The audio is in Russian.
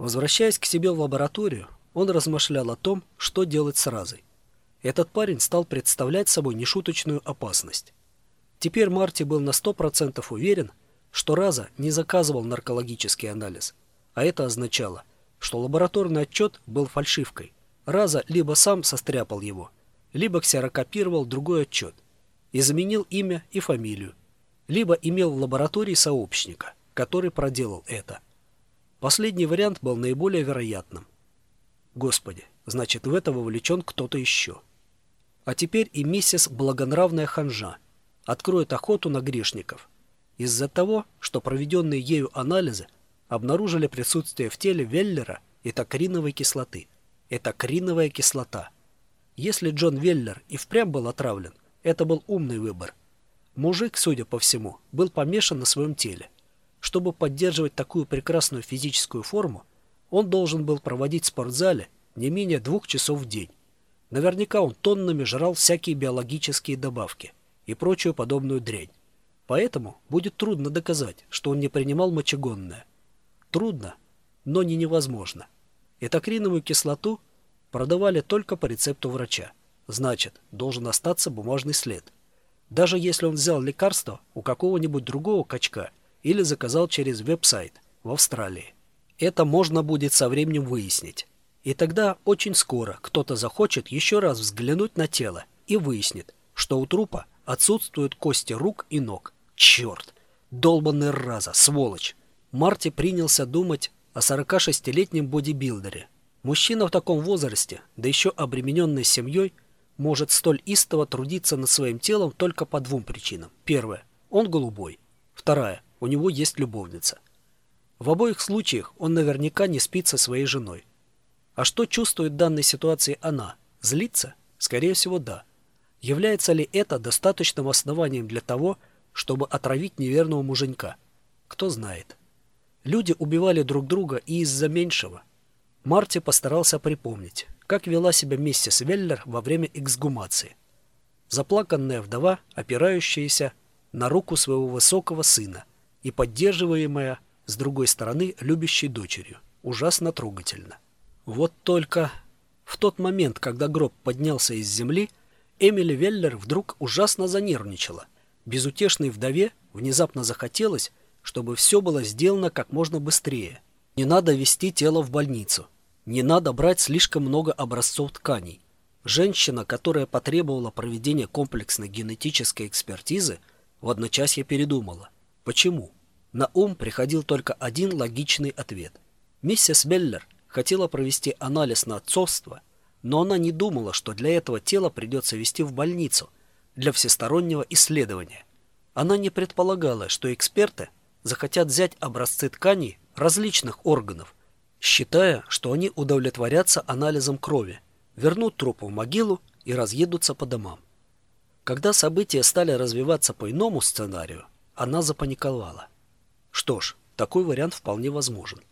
Возвращаясь к себе в лабораторию, он размышлял о том, что делать с Разой. Этот парень стал представлять собой нешуточную опасность. Теперь Марти был на 100% уверен, что Раза не заказывал наркологический анализ, а это означало, что лабораторный отчет был фальшивкой. Раза либо сам состряпал его, либо ксерокопировал другой отчет и заменил имя и фамилию, либо имел в лаборатории сообщника, который проделал это. Последний вариант был наиболее вероятным. Господи, значит, в это вовлечен кто-то еще. А теперь и миссис Благонравная Ханжа откроет охоту на грешников из-за того, что проведенные ею анализы обнаружили присутствие в теле Веллера этакриновой кислоты. Этакриновая кислота. Если Джон Веллер и впрямь был отравлен, это был умный выбор. Мужик, судя по всему, был помешан на своем теле. Чтобы поддерживать такую прекрасную физическую форму, он должен был проводить в спортзале не менее двух часов в день. Наверняка он тоннами жрал всякие биологические добавки и прочую подобную дрянь. Поэтому будет трудно доказать, что он не принимал мочегонное. Трудно, но не невозможно. Этакриновую кислоту продавали только по рецепту врача. Значит, должен остаться бумажный след. Даже если он взял лекарство у какого-нибудь другого качка или заказал через веб-сайт в Австралии. Это можно будет со временем выяснить. И тогда очень скоро кто-то захочет еще раз взглянуть на тело и выяснит, что у трупа отсутствуют кости рук и ног. Черт! Долбанный раза, сволочь! Марти принялся думать о 46-летнем бодибилдере. Мужчина в таком возрасте, да еще обремененный семьей, может столь истово трудиться над своим телом только по двум причинам. Первое. Он голубой. Вторая. У него есть любовница. В обоих случаях он наверняка не спит со своей женой. А что чувствует в данной ситуации она? Злится? Скорее всего, да. Является ли это достаточным основанием для того, чтобы отравить неверного муженька? Кто знает. Люди убивали друг друга и из-за меньшего. Марти постарался припомнить, как вела себя миссис Веллер во время эксгумации. Заплаканная вдова, опирающаяся на руку своего высокого сына и поддерживаемая с другой стороны любящей дочерью. Ужасно трогательно. Вот только в тот момент, когда гроб поднялся из земли, Эмили Веллер вдруг ужасно занервничала. Безутешной вдове внезапно захотелось, чтобы все было сделано как можно быстрее. Не надо вести тело в больницу. Не надо брать слишком много образцов тканей. Женщина, которая потребовала проведения комплексной генетической экспертизы, в одночасье передумала. Почему? На ум приходил только один логичный ответ. Миссис Беллер хотела провести анализ на отцовство, но она не думала, что для этого тело придется вести в больницу для всестороннего исследования. Она не предполагала, что эксперты захотят взять образцы тканей различных органов, считая, что они удовлетворятся анализом крови, вернут трупы в могилу и разъедутся по домам. Когда события стали развиваться по иному сценарию, она запаниковала. Что ж, такой вариант вполне возможен.